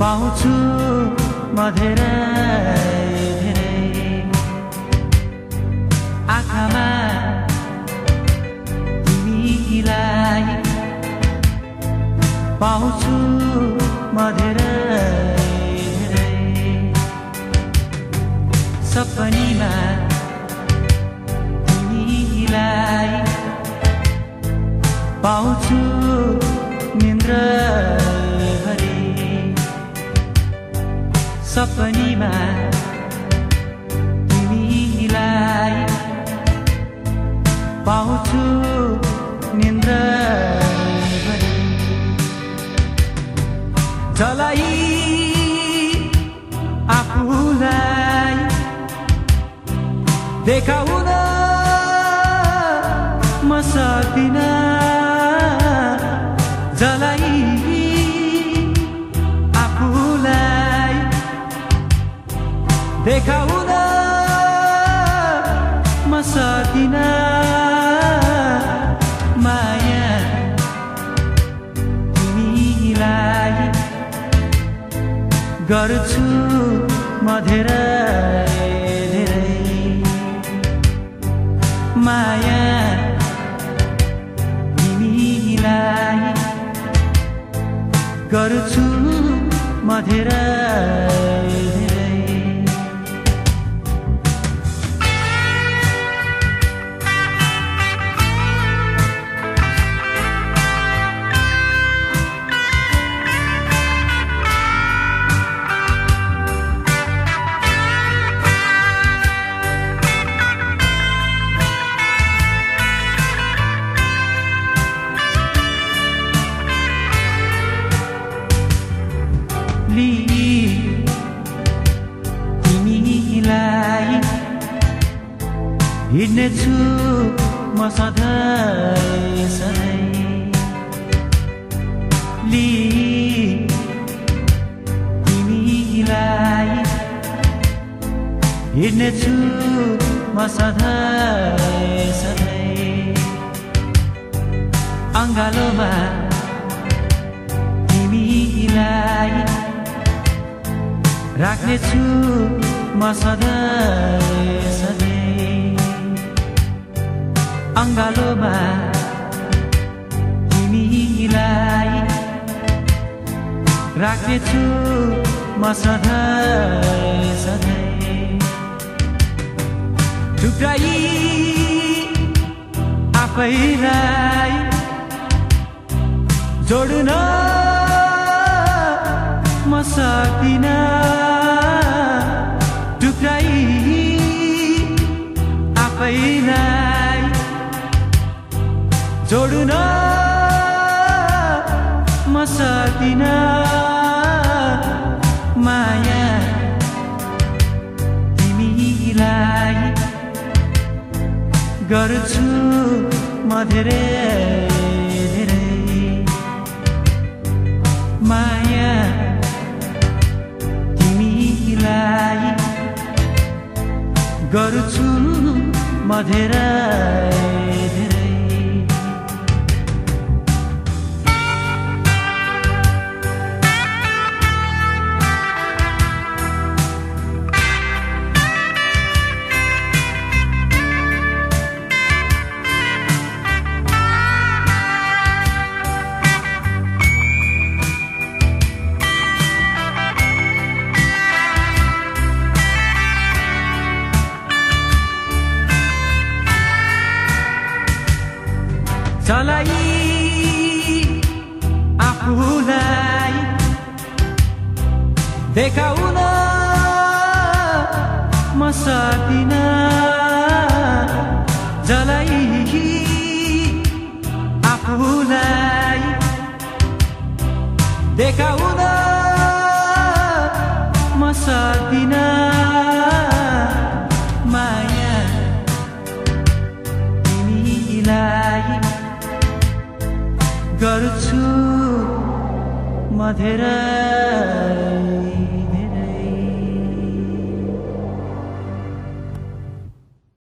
पाउँछु म धेरै। धेरै आँखामा तिमीलाई पाउँछु म धेरै धेरै। सपनीमा सपनीमा तिमीलाई पाउँछु निन्द्र जलाई आफूलाई देखाउन म सक्दिनँ। देखाउन म सक्दिनँ। माया तिमीलाई गर्छु म धेरै धेरै। माया तिमीलाई गर्छु म धेरै। हिँड्नेछु म सधैँ सधैँ लि तिमीलाई हिँड्नेछु म सधैँ सधैँ अङ्गालोमा तिमीलाई राख्नेछु म सधैँ सधैँ अङ्गालोमा तिमीलाई राख्नेछु म सधैँ सधैँ टुक्राई आफैलाई जोड्न म सक्दिनँ जोड्न म सक्दिनँ माया तिमीलाई गर्छु म माया तिमीलाई गर्छु म धेरै। चलाई आफूलाई देखाउन म सक्दिनँ। जलाई गर्छु म धेरै